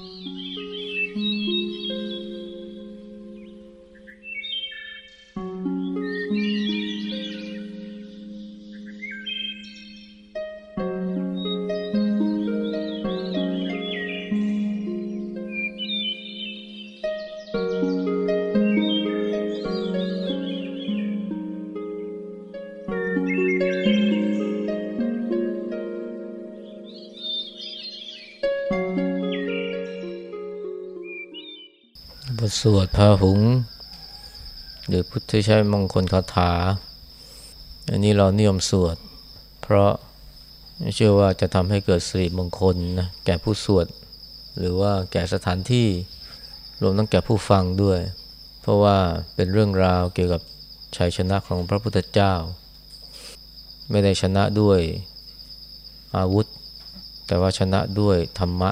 บ สวดพาหุง หรือพุทธใช้มงคลคาถา อันนี้เรานิยมสวด เพราะเชื่อว่าจะทำให้เกิดสิริมงคลนะแก่ผู้สวด หรือว่าแก่สถานที่รวมทั้งแก่ผู้ฟังด้วย เพราะว่าเป็นเรื่องราวเกี่ยวกับชัยชนะของพระพุทธเจ้า ไม่ได้ชนะด้วยอาวุธ แต่ว่าชนะด้วยธรรมะ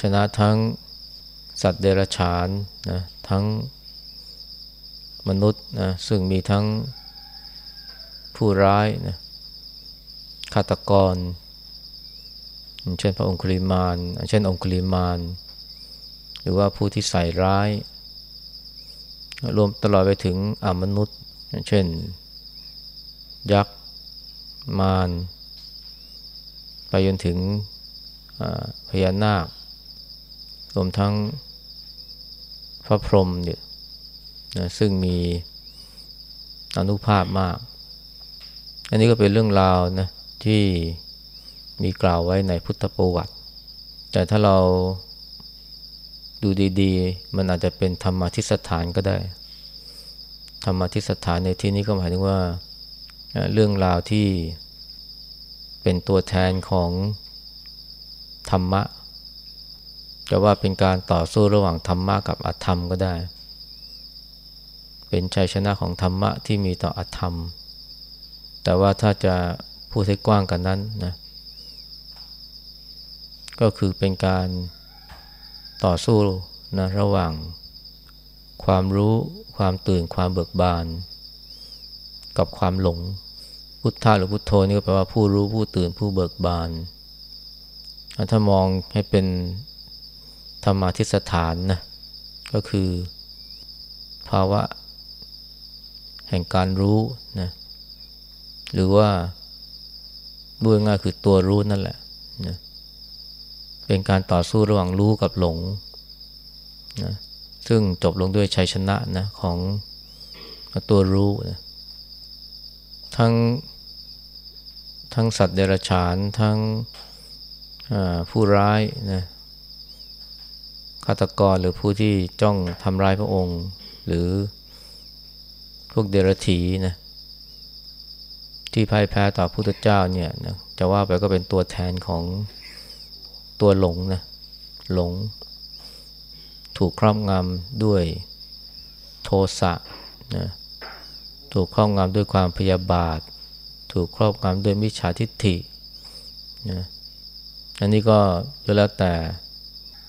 ชนะทั้ง สัตว์เดรัจฉานนะทั้งมนุษย์นะซึ่งมีทั้งผู้ร้ายนะฆาตกร เช่นพระองคุลิมาน เช่นองคุลิมาน หรือว่าผู้ที่ใส่ร้าย รวมตลอดไปถึงอมนุษย์ เช่น ยักษ์ มาร ไปจนถึงพญานาค รวมทั้ง ระพรหมเนี่ยนะซึ่งมีอนุภาพมาก อันนี้ก็เป็นเรื่องราวนะที่มีกล่าวไว้ในพุทธประวัติ แต่ถ้าเราดูดีๆ มันอาจจะเป็นธรรมทิสถานก็ได้ ธรรมทิสถานในที่นี้ก็หมายถึงว่าเรื่องราวที่เป็นตัวแทนของธรรมะ จะว่าเป็นการต่อสู้ระหว่างธรรมะกับอธรรมก็ได้ เป็นชัยชนะของธรรมะที่มีต่ออธรรม แต่ว่าถ้าจะพูดให้กว้างกันนั้นนะก็คือเป็นการต่อสู้นะระหว่างความรู้ความตื่นความเบิกบาน กับความหลง พุทธะหรือพุทโธนี่ก็แปลว่าผู้รู้ผู้ตื่นผู้เบิกบาน ถ้ามองให้เป็น ธรรมาทิสถานนะก็คือภาวะแห่งการรู้นะหรือว่าด้วยง่ายคือตัวรู้นั่นแหละนะเป็นการต่อสู้ระหว่างรู้กับหลงนะซึ่งจบลงด้วยชัยชนะนะของตัวรู้นะทั้งทั้งสัตว์เดรัจฉานทั้งผู้ร้ายนะ ฆาตกรหรือผู้ที่จ้องทำร้ายพระองค์ หรือพวกเดรัจฉีนะที่พ่ายแพ้ต่อพระพุทธเจ้าเนี่ยนะจะว่าไปก็เป็นตัวแทนของตัวหลงนะหลง ถูกครอบงำด้วยโทสะนะถูกครอบงำด้วยความพยาบาท ถูกครอบงำด้วยมิจฉาทิฏฐินะอันนี้ก็แล้วแต่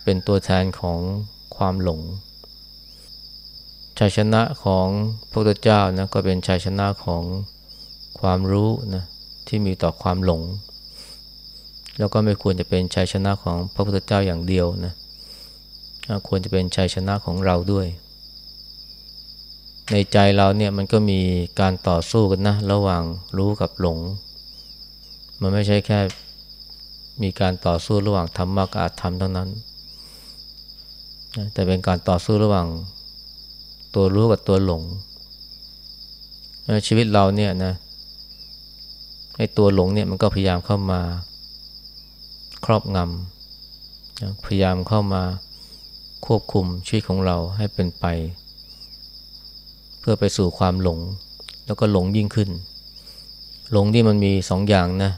เป็นตัวแทนของความหลง ชัยชนะของพระพุทธเจ้านะก็เป็นชัยชนะของความรู้นะที่มีต่อความหลง แล้วก็ไม่ควรจะเป็นชัยชนะของพระพุทธเจ้าอย่างเดียวนะควรจะเป็นชัยชนะของเราด้วย ในใจเราเนี่ยมันก็มีการต่อสู้กันนะระหว่างรู้กับหลง มันไม่ใช่แค่มีการต่อสู้ระหว่างธรรมะกับอาธรรมเท่านั้น แต่เป็นการต่อสู้ระหว่างตัวรู้กับตัวหลง ชีวิตเราเนี่ยนะไอ้ตัวหลงเนี่ยมันก็พยายามเข้ามาครอบงำพยายามเข้ามาควบคุมชีวิตของเราให้เป็นไป เพื่อไปสู่ความหลง แล้วก็หลงยิ่งขึ้น หลงที่มันมีสองอย่างนะ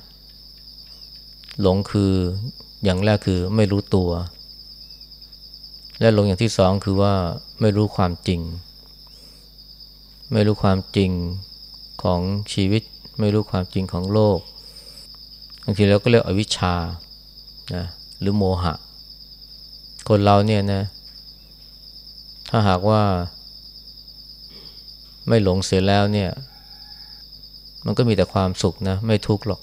หลงคืออย่างแรกคือไม่รู้ตัว และลงอย่างที่สองคือว่าไม่รู้ความจริง ไม่รู้ความจริงของชีวิต ไม่รู้ความจริงของโลกบางทีเราก็เรียกอวิชชานะหรือโมหะ คนเราเนี่ยนะ ถ้าหากว่า ไม่หลงเสียแล้วเนี่ย มันก็มีแต่ความสุขนะ ไม่ทุกข์หรอก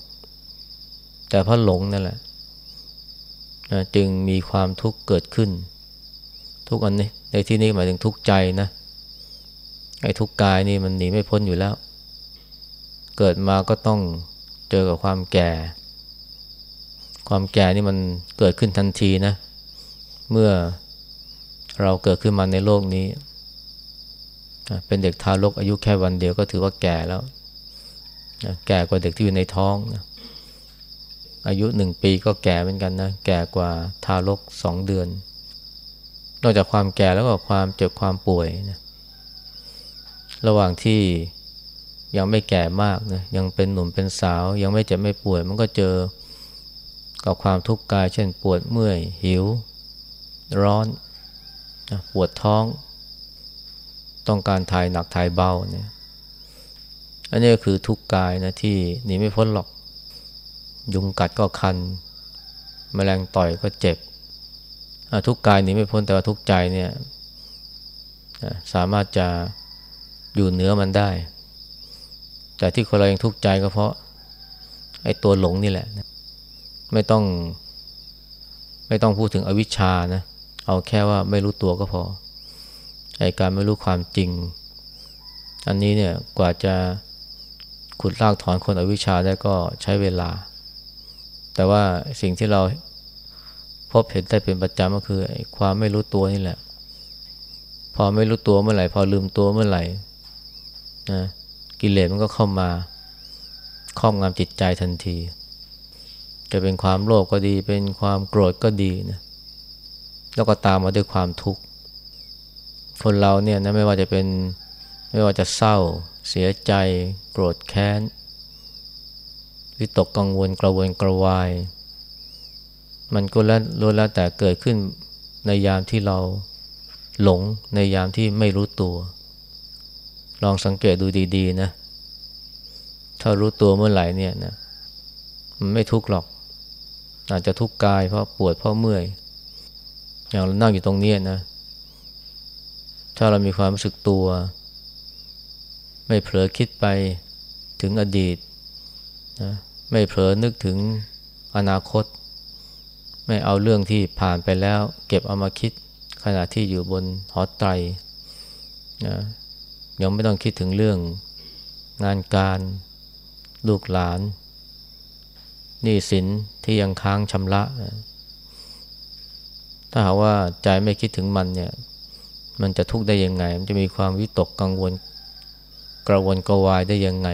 แต่เพราะหลงนั่นแหละจึงมีความทุกข์เกิดขึ้น ทุกอันนี้ในที่นี้หมายถึงทุกใจนะไอ้ทุกกายนี่มันหนีไม่พ้นอยู่แล้ว เกิดมาก็ต้องเจอกับความแก่ ความแก่นี่มันเกิดขึ้นทันทีนะ เมื่อเราเกิดขึ้นมาในโลกนี้ เป็นเด็กทารกอายุแค่วันเดียวก็ถือว่าแก่แล้วแก่กว่าเด็กที่อยู่ในท้องนะอายุหนึ่งปีก็แก่เหมือนกันนะ แก่กว่าทารกสองเดือน นอกจากความแก่แล้วก็ความเจ็บความป่วยนะระหว่างที่ยังไม่แก่มากนะยังเป็นหนุ่มเป็นสาว ยังไม่เจ็บไม่ป่วย มันก็เจอกับความทุกข์กาย เช่นปวดเมื่อย หิว ร้อนนะปวดท้อง ต้องการถ่ายหนักถ่ายเบาเนี่ยอันนี้ก็คือทุกข์กายนะที่หนีไม่พ้นหรอก ยุงกัดก็คัน แมลงต่อยก็เจ็บ ทุกกายหนีไม่พ้นแต่ว่าทุกใจเนี่ยสามารถจะอยู่เหนือมันได้ แต่ที่คนเรายังทุกข์ใจก็เพราะไอ้ตัวหลงนี่แหละ ไม่ต้อง ไม่ต้องพูดถึงอวิชชานะ เอาแค่ว่าไม่รู้ตัวก็พอ ไอ้การไม่รู้ความจริง อันนี้เนี่ยกว่าจะขุดลากถอนคนอวิชชาได้ก็ใช้เวลา แต่ว่าสิ่งที่เรา พบเห็นได้เป็นประจำก็คือความไม่รู้ตัวนี่แหละ พอไม่รู้ตัวเมื่อไหร่ พอลืมตัวเมื่อไหร่นะกิเลสมันก็เข้ามาครอบงำจิตใจทันที จะเป็นความโลภกก็ดี เป็นความโกรธก็ดีนะแล้วก็ตามมาด้วยความทุกข์ คนเราเนี่ยนะไม่ว่าจะเป็นไม่ว่าจะเศร้า เสียใจ โกรธแค้นวิตกกังวลกระวนกระวาย มันก็แล้วล้วนแล้วแต่เกิดขึ้นในยามที่เราหลงในยามที่ไม่รู้ตัว ลองสังเกตดูดีๆนะ ถ้ารู้ตัวเมื่อไหร่เนี่ยนะมันไม่ทุกข์หรอก อาจจะทุกข์กายเพราะปวดเพราะเมื่อย อย่างเรานั่งอยู่ตรงนี้นะ ถ้าเรามีความรู้สึกตัว ไม่เผลอคิดไปถึงอดีตนะไม่เผลอนึกถึงอนาคต ไม่เอาเรื่องที่ผ่านไปแล้ว เก็บเอามาคิดขณะที่อยู่บนหอไตรนะยังไม่ต้องคิดถึงเรื่องงานการลูกหลานหนี้สินที่ยังค้างชำระ ถ้าหากว่าใจไม่คิดถึงมันเนี่ย มันจะทุกข์ได้ยังไง มันจะมีความวิตกกังวลกระวนกระวายได้ยังไง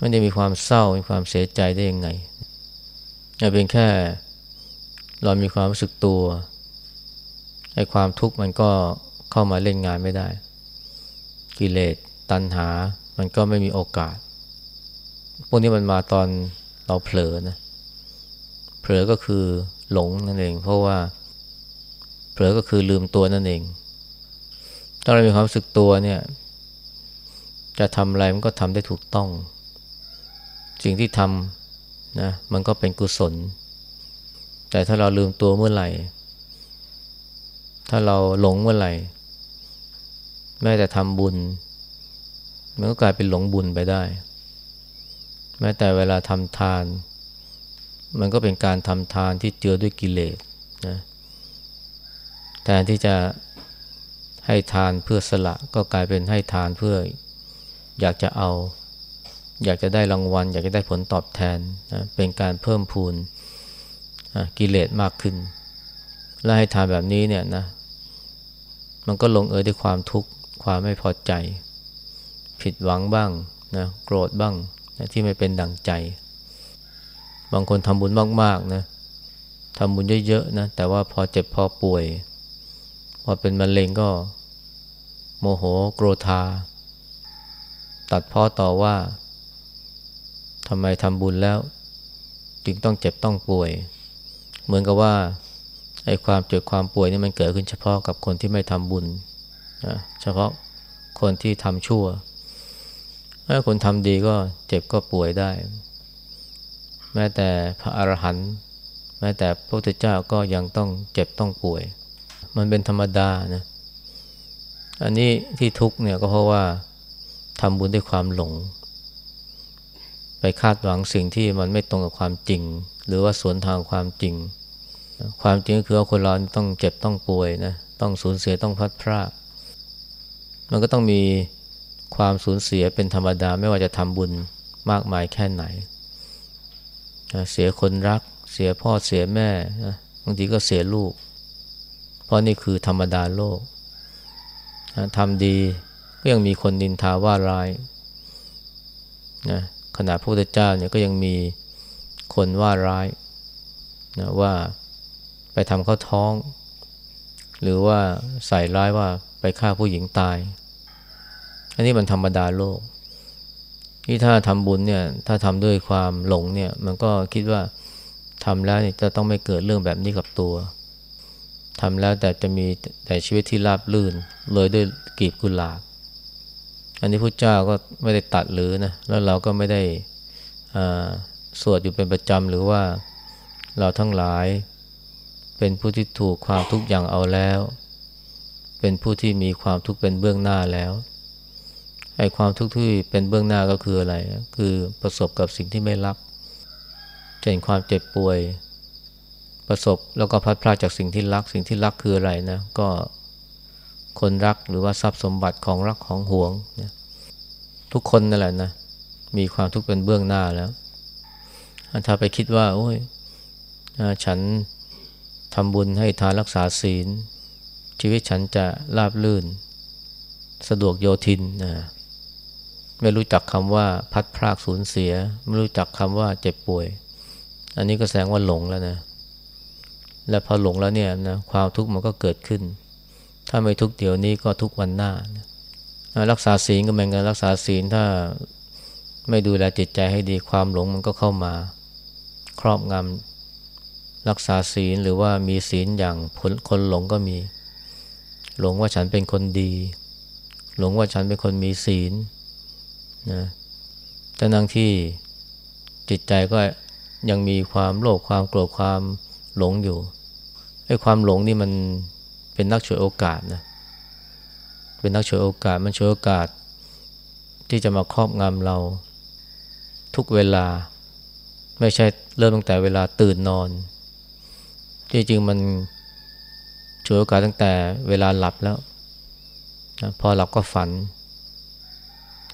มันจะมีความเศร้ามีความเสียใจได้ยังไง เป็นแค่ เรามีความรู้สึกตัวไอ้ความทุกข์มันก็เข้ามาเล่นงานไม่ได้ กิเลสตัณหา มันก็ไม่มีโอกาส พวกนี้มันมาตอนเราเผลอนะเผลอก็คือหลงนั่นเอง เพราะว่า เผลอก็คือลืมตัวนั่นเองถ้าเรามีความรู้สึกตัวเนี่ย จะทำอะไรมันก็ทำได้ถูกต้อง สิ่งที่ทำ นะมันก็เป็นกุศล แต่ถ้าเราลืมตัวเมื่อไหร่ ถ้าเราหลงเมื่อไหร่แม้แต่ทำบุญ มันก็กลายเป็นหลงบุญไปได้ แม้แต่เวลาทำทาน มันก็เป็นการทำทานที่เจือด้วยกิเลสนะแทนที่จะให้ทานเพื่อสละก็กลายเป็นให้ทานเพื่ออยากจะเอา อยากจะได้รางวัล อยากจะได้ผลตอบแทนนะเป็นการเพิ่มพูนกิเลสมากขึ้น และให้ทานแบบนี้เนี่ยนะมันก็ลงเอยด้วยความทุกข์ความไม่พอใจ ผิดหวังบ้างนะโกรธบ้างนะที่ไม่เป็นดังใจ บางคนทำบุญมากๆนะทำบุญเยอะๆนะแต่ว่าพอเจ็บพอป่วย พอเป็นมะเร็งก็โมโหโกรธา ตัดพ่อต่อว่า ทำไมทำบุญแล้วจึงต้องเจ็บต้องป่วย เหมือนกับว่าไอ้ความเจ็บความป่วยนี่มันเกิดขึ้นเฉพาะกับคนที่ไม่ทำบุญนะเฉพาะคนที่ทำชั่วถ้าคนทำดีก็เจ็บก็ป่วยได้ แม้แต่พระอรหันต์แม้แต่พระพุทธเจ้าก็ยังต้องเจ็บต้องป่วย มันเป็นธรรมดานะอันนี้ที่ทุกเนี่ยก็เพราะว่าทำบุญด้วยความหลง ไปคาดหวังสิ่งที่มันไม่ตรงกับความจริง หรือว่าสวนทางความจริง ความจริงก็คือว่าคนเราต้องเจ็บต้องป่วยนะต้องสูญเสียต้องพัดพรากมันก็ต้องมีความสูญเสียเป็นธรรมดาไม่ว่าจะทำบุญมากมายแค่ไหน เสียคนรัก เสียพ่อเสียแม่บางทีก็เสียลูก เพราะนี่คือธรรมดาโลกทำดีก็ยังมีคนนินทาว่าร้ายนะ ขณะพระพุทธเจ้าเนี่ยก็ยังมีคนว่าร้ายนะว่าไปทำเขาท้อง หรือว่าใส่ร้ายว่าไปฆ่าผู้หญิงตาย อันนี้มันธรรมดาโลก ที่ถ้าทำบุญเนี่ยถ้าทำด้วยความหลงเนี่ยมันก็คิดว่าทำแล้วจะต้องไม่เกิดเรื่องแบบนี้กับตัวทำแล้วแต่จะมีแต่ชีวิตที่ราบลื่นเลยด้วยกีบกุหลาบ อันนี้พระเจ้าก็ไม่ได้ตัดหรือนะแล้วเราก็ไม่ได้สวดอยู่เป็นประจำหรือว่าเราทั้งหลายเป็นผู้ที่ถูกความทุกข์อย่างเอาแล้ว เป็นผู้ที่มีความทุกข์เป็นเบื้องหน้าแล้วไอ้ความทุกข์ที่เป็นเบื้องหน้าก็คืออะไร คือประสบกับสิ่งที่ไม่รักเช่นความเจ็บป่วย ประสบแล้วก็พัดพลาดจากสิ่งที่รัก สิ่งที่รักคืออะไรนะ ก็ คนรักหรือว่าทรัพย์สมบัติของรักของห่วงนะทุกคนนั่นแหละนะมีความทุกข์เป็นเบื้องหน้าแล้ว ถ้าไปคิดว่า โอ้ยฉันทำบุญให้ทานรักษาศีล ชีวิตฉันจะราบลื่น สะดวกโยทินนะไม่รู้จักคำว่าพัดพรากสูญเสีย ไม่รู้จักคำว่าเจ็บป่วย อันนี้ก็แสดงว่าหลงแล้วนะ และพอหลงแล้วเนี่ยนะความทุกข์มันก็เกิดขึ้น ถ้าไม่ทุกเดี๋ยวนี้ก็ทุกวันหน้า รักษาศีลก็เหมือนกันรักษาศีลถ้าไม่ดูแลจิตใจให้ดีความหลงมันก็เข้ามาครอบงำรักษาศีลหรือว่ามีศีลอย่างคนหลงก็มี หลงว่าฉันเป็นคนดี หลงว่าฉันเป็นคนมีศีลนะแต่นั่งที่จิตใจก็ยังมีความโลภความโกรธความหลงอยู่ไอ้ความหลงนี่มัน เป็นนักฉวยโอกาสนะเป็นนักฉวยโอกาสมันฉวยโอกาส ที่จะมาครอบงำเราทุกเวลา ไม่ใช่เริ่มตั้งแต่เวลาตื่นนอนจริงๆมันฉวยโอกาสตั้งแต่เวลาหลับแล้วนะพอหลับก็ฝัน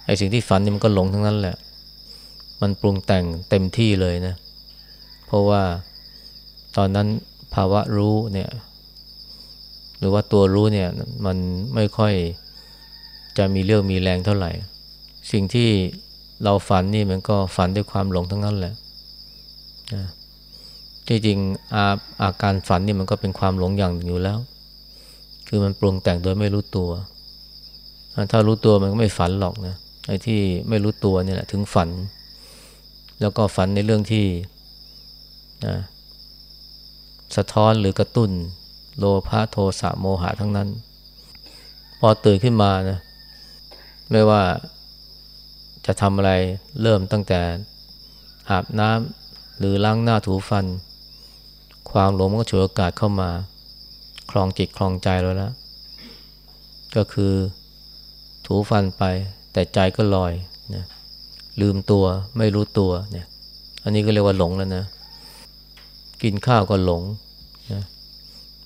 ไอ้สิ่งที่ฝันนี่มันก็หลงทั้งนั้นแหละ มันปรุงแต่งเต็มที่เลยนะ เพราะว่าตอนนั้นภาวะรู้เนี่ย รือว่าตัวรู้เนี่ยมันไม่ค่อยจะมีเรื่องมีแรงเท่าไหร่ สิ่งที่เราฝันนี่มันก็ฝันด้วยความหลงทั้งนั้นแหละนะจริงๆอาอาการฝันนี่มันก็เป็นความหลงอย่างอยู่แล้ว คือมันปรุงแต่งโดยไม่รู้ตัว ถ้ารู้ตัวมันก็ไม่ฝันหรอกนะไอ้ที่ไม่รู้ตัวเนี่ยแหละถึงฝัน แล้วก็ฝันในเรื่องที่นะสะท้อนหรือกระตุ้น โลภะโทสะโมหะทั้งนั้น พอตื่นขึ้นมานะไม่ว่าจะทำอะไรเริ่มตั้งแต่อาบน้ำหรือล้างหน้าถูฟัน ความหลงมันก็ฉวยโอกาสเข้ามา คลองจิตคลองใจเราแล้ว ก็คือถูฟันไป แต่ใจก็ลอยนะลืมตัวไม่รู้ตัวเนี่ย อันนี้ก็เรียกว่าหลงแล้วนะ กินข้าวก็หลงนะ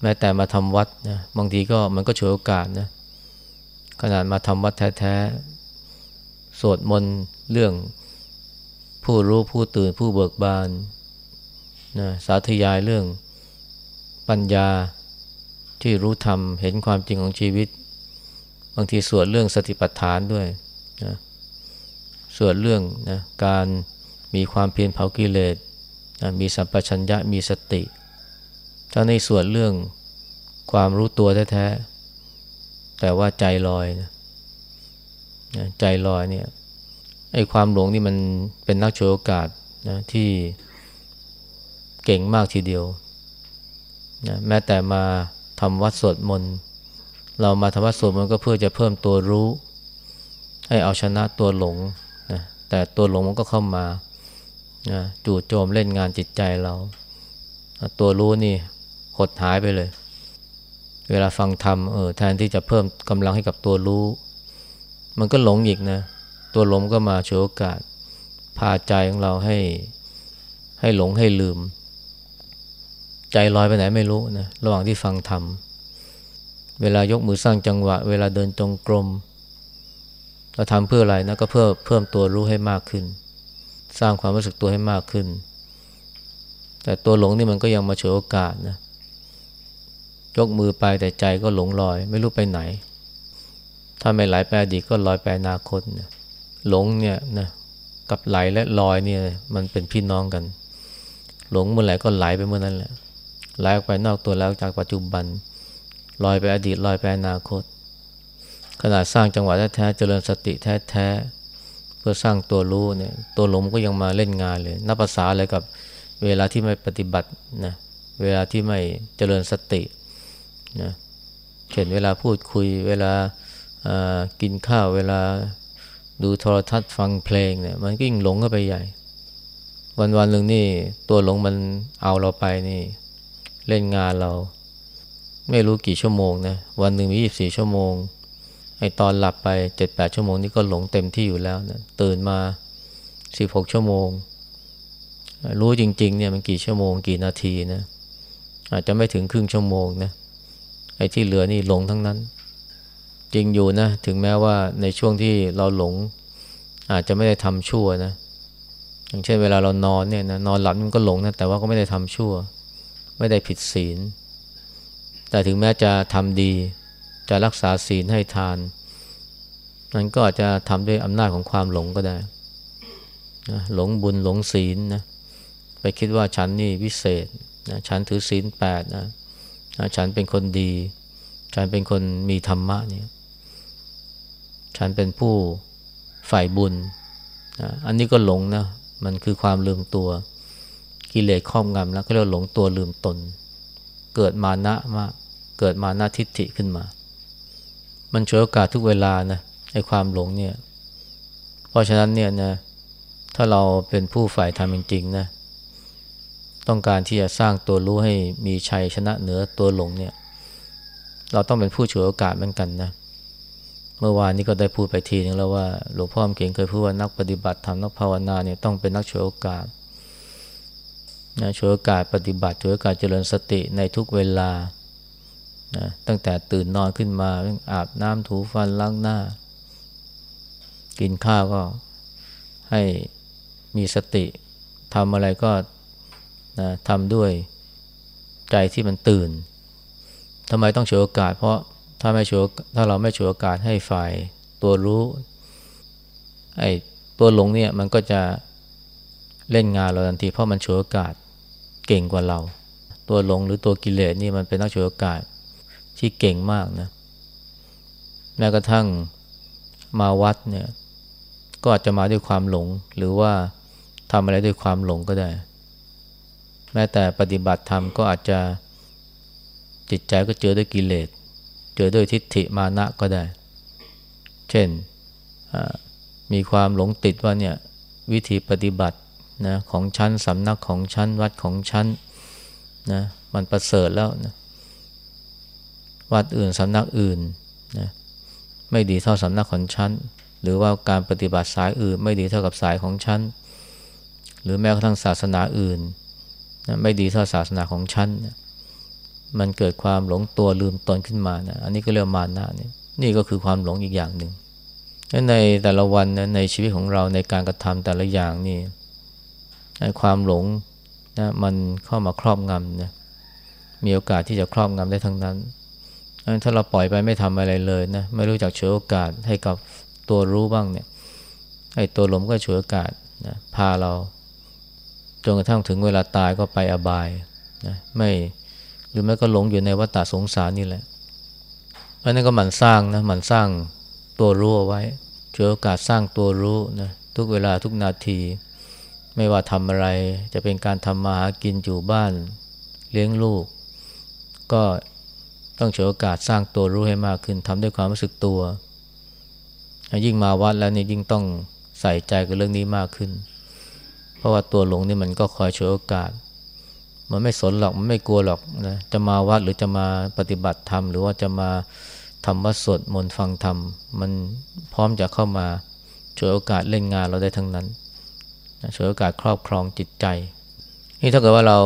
แม้แต่มาทำวัดนะบางทีก็มันก็ฉวยโอกาสนะขนาดมาทำวัดแท้ๆสวดมนต์เรื่องผู้รู้ผู้ตื่นผู้เบิกบานนะสาธยายเรื่องปัญญาที่รู้ธรรมเห็นความจริงของชีวิต บางทีสวดเรื่องสติปัฏฐานด้วยนะสวนเรื่องนะการมีความเพียรเผากิเลสนะมีสัมปชัญญะมีสติ ถ้าในส่วนเรื่องความรู้ตัวแท้ๆ แต่ว่าใจลอยนะใจลอยเนี่ยไอ้ความหลงนี่มันเป็นนักโชว์โอกาสนะที่เก่งมากทีเดียวนะแม้แต่มาทำวัดสวดมนต์เรามาทำวัดสวดมนต์ก็เพื่อจะเพิ่มตัวรู้ ให้เอาชนะตัวหลงนะแต่ตัวหลงมันก็เข้ามานะจู่โจมเล่นงานจิตใจเรา ตัวรู้นี่ หดหายไปเลย เวลาฟังธรรมเออแทนที่จะเพิ่มกำลังให้กับตัวรู้ มันก็หลงอีกนะ ตัวหลงก็มาโชว์โอกาส พาใจของเราให้ให้หลงให้ลืม ใจลอยไปไหนไม่รู้นะระหว่างที่ฟังธรรม เวลายกมือสร้างจังหวะ เวลาเดินจงกรมเราทำเพื่ออะไรนะก็เพื่อเพิ่มตัวรู้ให้มากขึ้น สร้างความรู้สึกตัวให้มากขึ้น แต่ตัวหลงนี่มันก็ยังมาฉวยโอกาสนะ ยกมือไปแต่ใจก็หลงลอย ไม่รู้ไปไหน ถ้าไม่ไหลไปอดีตก็ลอยไปอนาคตนะหลงเนี่ยนะกับไหลและลอยเนี่ยมันเป็นพี่น้องกัน หลงเมื่อไหร่ก็ไหลไปเมื่อนั้นแหละไหลออกไปนอกตัวแล้วจากปัจจุบันลอยไปอดีตลอยไปอนาคต ขนาดสร้างจังหวะแท้ๆเจริญสติแท้ๆเพื่อสร้างตัวรู้เนี่ยตัวหลงก็ยังมาเล่นงานเลยนับภาษาอะไรกับเวลาที่ไม่ปฏิบัตินะเวลาที่ไม่เจริญสติ นะเช่นเวลาพูดคุยเวลากินข้าวเวลาดูโทรทัศน์ฟังเพลงเนี่ยมันก็ยิ่งหลงเข้าไปใหญ่ วันวันหนึ่งนี่ตัวหลงมันเอาเราไปนี่ เล่นงานเรา ไม่รู้กี่ชั่วโมงนะวันหนึ่งมียี่สี่ชั่วโมงไอตอนหลับไปเจ็ดแปดชั่วโมงนี่ก็หลงเต็มที่อยู่แล้วนะตื่นมาสิบหกชั่วโมง รู้จริง ๆ เนี่ยมันกี่ชั่วโมง กี่นาทีนะอาจจะไม่ถึงครึ่งชั่วโมงนะ ไอ้ที่เหลือนี่หลงทั้งนั้น จริงอยู่นะ ถึงแม้ว่าในช่วงที่เราหลง อาจจะไม่ได้ทำชั่วนะ อย่างเช่นเวลาเรานอนเนี่ยนะนอนหลับมันก็หลงนะแต่ว่าก็ไม่ได้ทำชั่ว ไม่ได้ผิดศีล แต่ถึงแม้จะทำดี จะรักษาศีลให้ทาน นั้นก็อาจจะทำด้วยอำนาจของความหลงก็ได้นะหลงบุญหลงศีลนะไปคิดว่าฉันนี่วิเศษนะฉันถือศีลแปดนะนะ ฉันเป็นคนดี ฉันเป็นคนมีธรรมะเนี่ยฉันเป็นผู้ฝ่ายบุญ อันนี้ก็หลงนะ มันคือความลืมตัว กิเลสครอบงำแล้วก็เรียกหลงตัวลืมตน เกิดมานะมากเกิดมานะทิฏฐิขึ้นมา มันช่วยโอกาสทุกเวลานะไอ้ความหลงเนี่ย เพราะฉะนั้นเนี่ยนะ ถ้าเราเป็นผู้ฝ่ายธรรมจริงๆนะ ต้องการที่จะสร้างตัวรู้ให้มีชัยชนะเหนือตัวหลงเนี่ย เราต้องเป็นผู้ช่วยโอกาสเหมือนกันนะ เมื่อวานนี้ก็ได้พูดไปทีนึงแล้วว่าหลวงพ่อเก่งเคยพูดว่านักปฏิบัติธรรมนักภาวนาเนี่ยต้องเป็นนักช่วยโอกาสนะช่วยโอกาสปฏิบัติช่วยโอกาสเจริญสติในทุกเวลานะตั้งแต่ตื่นนอนขึ้นมาอาบน้ำถูฟันล้างหน้า กินข้าวก็ให้มีสติทำอะไรก็ นะทำด้วยใจที่มันตื่นทำไมต้องช่วยโอกาส เพราะถ้าไม่ช่วยถ้าเราไม่ช่วยโอกาสให้ฝ่ายตัวรู้ไอ้ตัวหลงเนี่ยมันก็จะเล่นงานเราทันที เพราะมันช่วยโอกาสเก่งกว่าเรา ตัวหลงหรือตัวกิเลสนี่มันเป็นนักฉวยโอกาสที่เก่งมากนะแม้กระทั่งมาวัดเนี่ยก็อาจจะมาด้วยความหลง หรือว่าทำอะไรด้วยความหลงก็ได้ แม้แต่ปฏิบัติธรรมก็อาจจะจิตใจก็เจอด้วยกิเลส เจอด้วยทิฏฐิมานะก็ได้ เช่นมีความหลงติดว่าเนี่ยวิธีปฏิบัตินะของชั้นสำนักของชั้นวัดของชั้นนะมันประเสริฐแล้วนะวัดอื่นสำนักอื่นนะไม่ดีเท่าสำนักของชั้นหรือว่าการปฏิบัติสายอื่น ไม่ดีเท่ากับสายของชั้นหรือแม้กระทั่งศาสนาอื่น นะไม่ดีเท่าศาสนาของชั้นนะมันเกิดความหลงตัวลืมตนขึ้นมานะอันนี้ก็เรียกมานะนี่นี่ก็คือความหลงอีกอย่างหนึ่งในแต่ละวันนะในชีวิตของเราในการกระทำแต่ละอย่างนี่ความหลงนะมันเข้ามาครอบงำนะมีโอกาสที่จะครอบงำได้ทั้งนั้น ถ้าเราปล่อยไปไม่ทำอะไรเลยนะไม่รู้จักเฉวยโอกาสให้กับตัวรู้บ้างเนี่ยไอ้ตัวหลงก็เฉวยโอกาสนะพาเรา นกระทั่งถึงเวลาตายก็ไปอบายนะไม่หรือแม้ก็หลงอยู่ในวัฏฏะสงสารนี่แหละเพราะนั้นก็หมั่นสร้างนะหมั่นสร้างตัวรู้เอาไว้ฉวยโอกาสสร้างตัวรู้นะทุกเวลาทุกนาที ไม่ว่าทำอะไร จะเป็นการทำมาหากินอยู่บ้านเลี้ยงลูก ก็ต้องฉวยโอกาสสร้างตัวรู้ให้มากขึ้นทำด้วยความรู้สึกตัว ยิ่งมาวัดแล้วนี่ยิ่งต้องใส่ใจกับเรื่องนี้มากขึ้น เพราะว่าตัวหลงนี่มันก็คอยฉวยโอกาส มันไม่สนหรอกมันไม่กลัวหรอกนะจะมาวัดหรือจะมาปฏิบัติธรรม หรือว่าจะมาทำวัดสวดมนต์ฟังธรรม มันพร้อมจะเข้ามาฉวยโอกาสเล่นงานเราได้ทั้งนั้นฉวยโอกาสครอบครองจิตใจ นี่ถ้าเกิดว่าเรา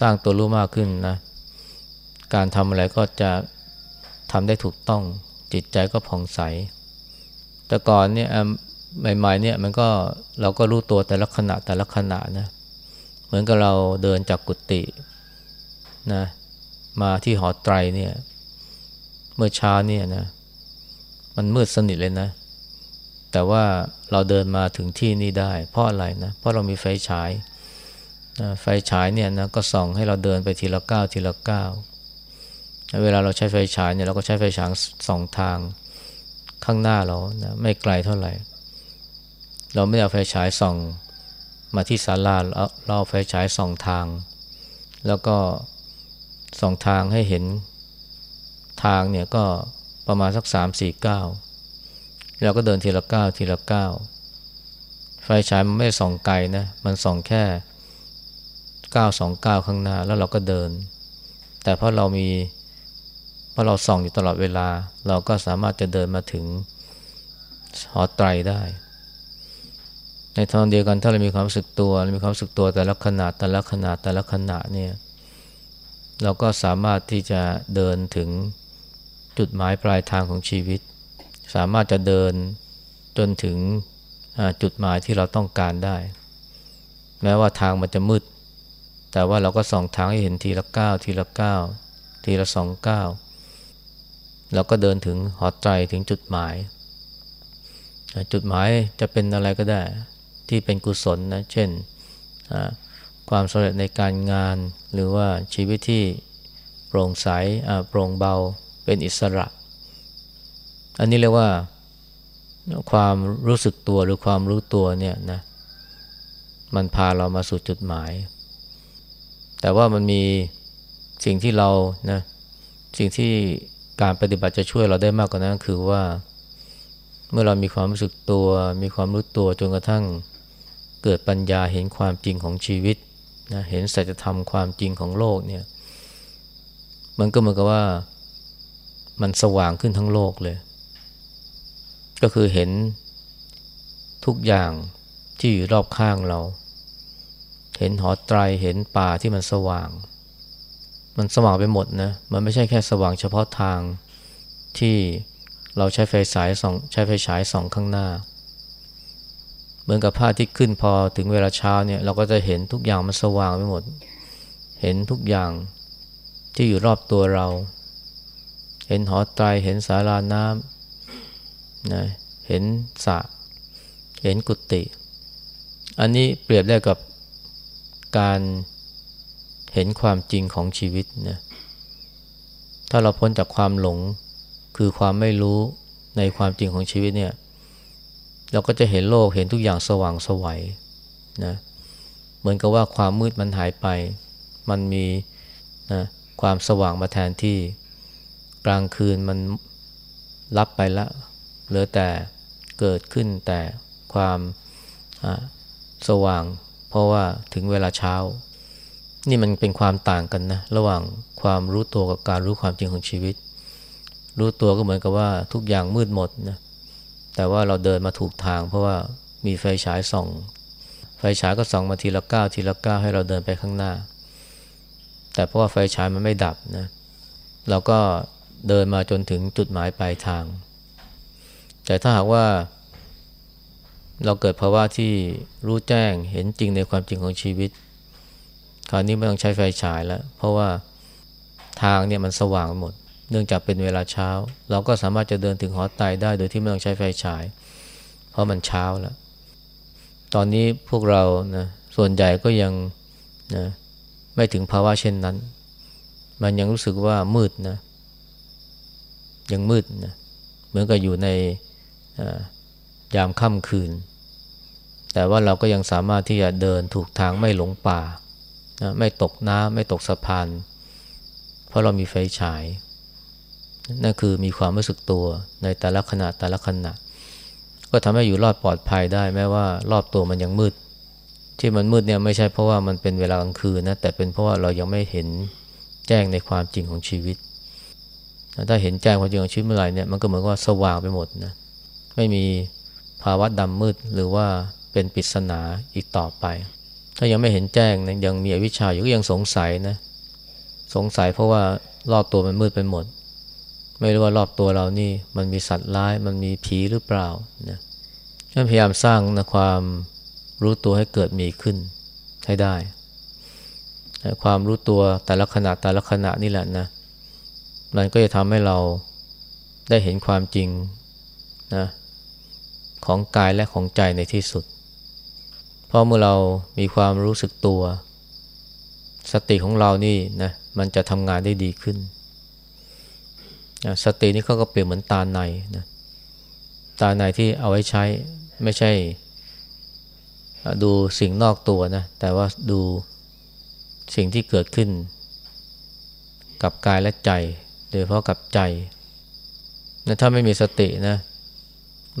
สร้างตัวรู้มากขึ้นนะการทำอะไรก็จะทำได้ถูกต้องจิตใจก็ผ่องใส แต่ก่อนเนี่ย ใหม่ๆเนี่ยมันก็เราก็รู้ตัวแต่ละขณะแต่ละขณะนะเหมือนกับเราเดินจากกุฏินะมาที่หอไตรเนี่ยเมื่อเช้าเนี่ยนะมันมืดสนิทเลยนะ แต่ว่าเราเดินมาถึงที่นี่ได้ เพราะอะไรนะเพราะเรามีไฟฉายนะไฟฉายเนี่ยนะก็ส่องให้เราเดินไปทีละก้าวทีละก้าวเวลาเราใช้ไฟฉายเนี่ยเราก็ใช้ไฟฉายสองทางข้างหน้าเรานะไม่ไกลเท่าไหร่ เราไม่เอาไฟฉายส่องมาที่ศาลาเราเอาไฟฉายส่องทาง แล้วก็ส่องทางให้เห็นทางเนี่ยก็ประมาณสักสามสี่เก้าเราก็เดินทีละก้าวทีละก้าวไฟฉายมันไม่ส่องไกลนะ มันส่องแค่ก้าวสองก้าวข้างหน้าแล้วเราก็เดิน แต่เพราะเรามีเพราะเราส่องอยู่ตลอดเวลา เราก็สามารถจะเดินมาถึงหอไตรได้ ในทางเดียวกันถ้าเรามีความรู้สึกตัวมีความรู้สึกตัวแต่ละขนาดแต่ละขนาดแต่ละขนาดเนี่ยเราก็สามารถที่จะเดินถึงจุดหมายปลายทางของชีวิต สามารถจะเดินจนถึงจุดหมายที่เราต้องการได้ แม้ว่าทางมันจะมืด แต่ว่าเราก็ส่องทางให้เห็นทีละก้าวทีละก้าวทีละสองก้าวเราก็เดินถึงหอใจถึงจุดหมาย จุดหมายจะเป็นอะไรก็ได้ ที่เป็นกุศลนะ เช่นความสำเร็จในการงาน หรือว่าชีวิตที่โปร่งใสโปร่งเบาเป็นอิสระ อันนี้เรียกว่าความรู้สึกตัวหรือความรู้ตัวเนี่ยนะมันพาเรามาสู่จุดหมาย แต่ว่ามันมีสิ่งที่เรานะสิ่งที่การปฏิบัติจะช่วยเราได้มากกว่านั้นคือว่า เมื่อเรามีความรู้สึกตัว มีความรู้ตัวจนกระทั่ง เกิดปัญญาเห็นความจริงของชีวิตนะเห็นสัจธรรมความจริงของโลกเนี่ยมันก็เหมือนกับว่ามันสว่างขึ้นทั้งโลกเลย ก็คือเห็นทุกอย่างที่อยู่รอบข้างเรา เห็นหอไตรเห็นป่าที่มันสว่าง มันสว่างไปหมดนะมันไม่ใช่แค่สว่างเฉพาะทางที่เราใช้ไฟฉายสองใช้ไฟฉายสองข้างหน้า เหมือนกับผ้าที่ขึ้นพอถึงเวลาเช้าเนี่ยเราก็จะเห็นทุกอย่างมันสว่างไปหมด เห็นทุกอย่างที่อยู่รอบตัวเรา เห็นหอไตรเห็นสาราน้ำนะเห็นสระเห็นกุฏิอันนี้เปรียบได้กับการเห็นความจริงของชีวิตนะถ้าเราพ้นจากความหลงคือความไม่รู้ในความจริงของชีวิตเนี่ย เราก็จะเห็นโลกเห็นทุกอย่างสว่างสวัยนะเหมือนกับว่าความมืดมันหายไป มันมีนะความสว่างมาแทนที่กลางคืนมันรับไปละเหลือแต่เกิดขึ้นแต่ความสว่าง เพราะว่าถึงเวลาเช้า นี่มันเป็นความต่างกันนะระหว่างความรู้ตัวกับการรู้ความจริงของชีวิต รู้ตัวก็เหมือนกับว่าทุกอย่างมืดหมดนะ แต่ว่าเราเดินมาถูกทาง เพราะว่ามีไฟฉายส่อง ไฟฉายก็ส่องมาทีละก้าวทีละก้าวให้เราเดินไปข้างหน้า แต่เพราะว่าไฟฉายมันไม่ดับนะเราก็เดินมาจนถึงจุดหมายปลายทาง แต่ถ้าหากว่า เราเกิดภาวะที่รู้แจ้งเห็นจริงในความจริงของชีวิต คราวนี้ไม่ต้องใช้ไฟฉายแล้ว เพราะว่าทางเนี่ยมันสว่างหมด เนื่องจากเป็นเวลาเช้า เราก็สามารถจะเดินถึงหอไตได้โดยที่ไม่ต้องใช้ไฟฉาย เพราะมันเช้าแล้ว ตอนนี้พวกเรานะส่วนใหญ่ก็ยังนะไม่ถึงภาวะเช่นนั้น มันยังรู้สึกว่ามืดนะ ยังมืดนะเหมือนกับอยู่ในยามค่ำคืน แต่ว่าเราก็ยังสามารถที่จะเดินถูกทางไม่หลงป่านะไม่ตกน้ำไม่ตกสะพาน เพราะเรามีไฟฉาย นั่นคือมีความรู้สึกตัวในแต่ละขณะแต่ละขณะ ก็ทำให้อยู่รอดปลอดภัยได้แม้ว่ารอบตัวมันยังมืด ที่มันมืดเนี่ยไม่ใช่เพราะว่ามันเป็นเวลากลางคืนนะแต่เป็นเพราะว่าเรายังไม่เห็นแจ้งในความจริงของชีวิต ถ้าเห็นแจ้งความจริงของชีวิตเมื่อไหร่เนี่ยมันก็เหมือนว่าสว่างไปหมดนะไม่มีภาวะดำมืดหรือว่าเป็นปริศนาอีกต่อไป ถ้ายังไม่เห็นแจ้งนะยังมีอวิชชาอยู่ก็ยังสงสัยนะสงสัยเพราะว่ารอบตัวมันมืดไปหมด ไม่รู้ว่ารอบตัวเรานี่มันมีสัตว์ร้ายมันมีผีหรือเปล่านะพยายามสร้างนะความรู้ตัวให้เกิดมีขึ้นให้ได้ ความรู้ตัวแต่ละขณะแต่ละขณะนี่แหละนะมันก็จะทำให้เราได้เห็นความจริงนะของกายและของใจในที่สุด เพราะเมื่อเรามีความรู้สึกตัว สติของเรานี่นะมันจะทำงานได้ดีขึ้น สตินี่เขาก็เปรียบเหมือนตาในนะตาในที่เอาไว้ใช้ไม่ใช่ดูสิ่งนอกตัวนะแต่ว่าดูสิ่งที่เกิดขึ้น กับกายและใจ โดยเฉพาะกับใจนะถ้าไม่มีสตินะ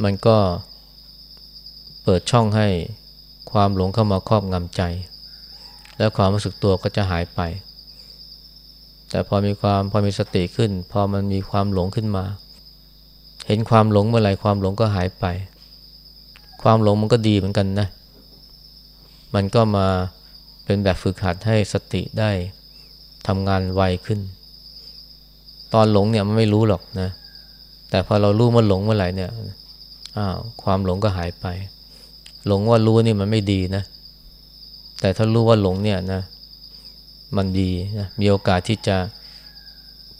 มันก็เปิดช่องให้ความหลงเข้ามาครอบงำใจ แล้วความรู้สึกตัวก็จะหายไป แต่พอมีความพอมีสติขึ้น พอมันมีความหลงขึ้นมา เห็นความหลงเมื่อไหร่ความหลงก็หายไป ความหลงมันก็ดีเหมือนกันนะ มันก็มาเป็นแบบฝึกหัดให้สติได้ทำงานไวขึ้น ตอนหลงเนี่ยมันไม่รู้หรอกนะ แต่พอเรารู้มันหลงเมื่อไหร่เนี่ยอ้าวความหลงก็หายไป หลงว่ารู้นี่มันไม่ดีนะ แต่ถ้ารู้ว่าหลงเนี่ยนะ มันดีนะมีโอกาสที่จะ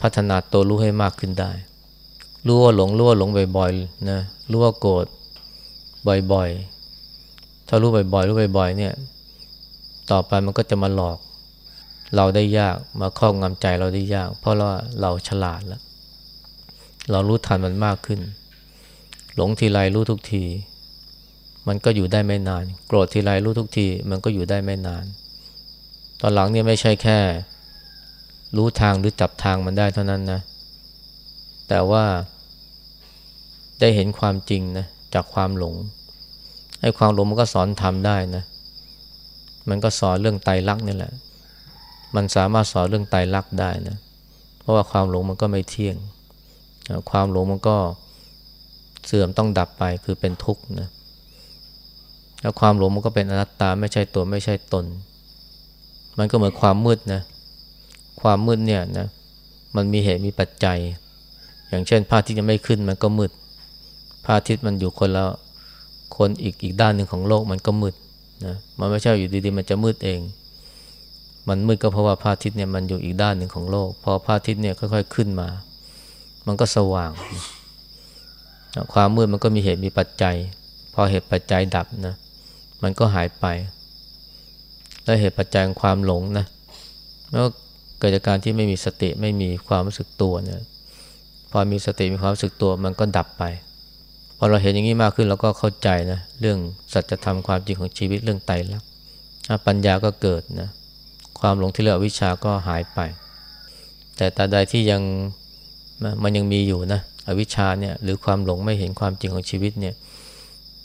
พัฒนาตัวรู้ให้มากขึ้นได้ รู้ว่าหลงรู้ว่าหลงบ่อยๆนะรู้ว่าโกรธบ่อยๆ ถ้ารู้บ่อยๆรู้บ่อยๆเนี่ย ต่อไปมันก็จะมาหลอก เราได้ยากมาครอบงำใจเราได้ยาก เพราะเราเราฉลาดแล้ว เรารู้ทันมันมากขึ้น หลงทีไรรู้ทุกที มันก็อยู่ได้ไม่นาน โกรธทีไรรู้ทุกที มันก็อยู่ได้ไม่นาน ตอนหลังเนี่ยไม่ใช่แค่ รู้ทางหรือจับทางมันได้เท่านั้นนะ แต่ว่าได้เห็นความจริงนะจากความหลงไอ้ความหลงมันก็สอนทำได้นะ มันก็สอนเรื่องไตรลักษณ์นี่แหละ มันสามารถสอนเรื่องไตรลักษณ์ได้นะ เพราะว่าความหลงมันก็ไม่เที่ยง ความหลงมันก็เสื่อมต้องดับไปคือเป็นทุกข์นะแล้วความหลงมันก็เป็นอนัตตาไม่ใช่ตัวไม่ใช่ตน มันก็เหมือนความมืดนะความมืดเนี่ยนะมันมีเหตุมีปัจจัย อย่างเช่นพระอาทิตย์ยังไม่ขึ้นมันก็มืดพระอาทิตย์มันอยู่คนละคนอีกอีกด้านหนึ่งของโลกมันก็มืดนะมันไม่ใช่อยู่ดีๆมันจะมืดเอง มันมืดก็เพราะว่าพระอาทิตย์เนี่ยมันอยู่อีกด้านหนึ่งของโลกพอพระอาทิตย์เนี่ยค่อยๆขึ้นมา มันก็สว่าง ความมืดมันก็มีเหตุมีปัจจัย พอเหตุปัจจัยดับนะมันก็หายไป แล้วเหตุปัจจัยของความหลงนะแล้วเกิดจากการที่ไม่มีสติไม่มีความรู้สึกตัวเนี่ยพอมีสติมีความรู้สึกตัวมันก็ดับไปพอเราเห็นอย่างนี้มากขึ้นเราก็เข้าใจนะเรื่องสัจธรรมความจริงของชีวิตเรื่องไตรลักษณ์ปัญญาก็เกิดนะความหลงที่เรียกวิชาก็หายไป แต่ตาใดที่ยังมันยังมีอยู่นะอวิชชาเนี่ยหรือความหลงไม่เห็นความจริงของชีวิตเนี่ย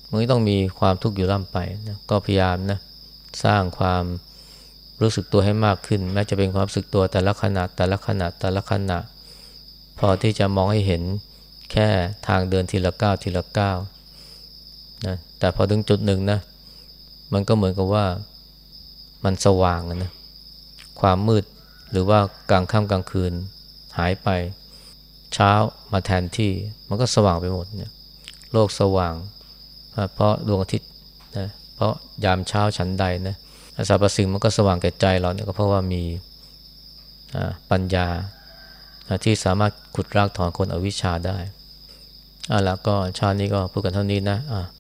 มันก็ต้องมีความทุกข์อยู่ล่ำไปนะก็พยายามนะ สร้างความรู้สึกตัวให้มากขึ้น แม้จะเป็นความรู้สึกตัวแต่ละขณะแต่ละขณะแต่ละขณะ พอที่จะมองให้เห็นแค่ทางเดินทีละก้าวทีละก้าวนะแต่พอถึงจุดหนึ่งนะมันก็เหมือนกับว่ามันสว่างนะความมืดหรือว่ากลางค่ำกลางคืนหายไป เช้ามาแทนที่มันก็สว่างไปหมดเนี่ยโลกสว่าง เพราะดวงอาทิตย์ ราะยามเช้าฉันใดนะสรรพสิ่งมันก็สว่างแก่ใจเราเนี่ยก็เพราะว่ามีปัญญาที่สามารถขุดรากถอนคนอวิชชาได้อะแล้วก็ชาตินี้ก็พูดกันเท่านี้นะอะ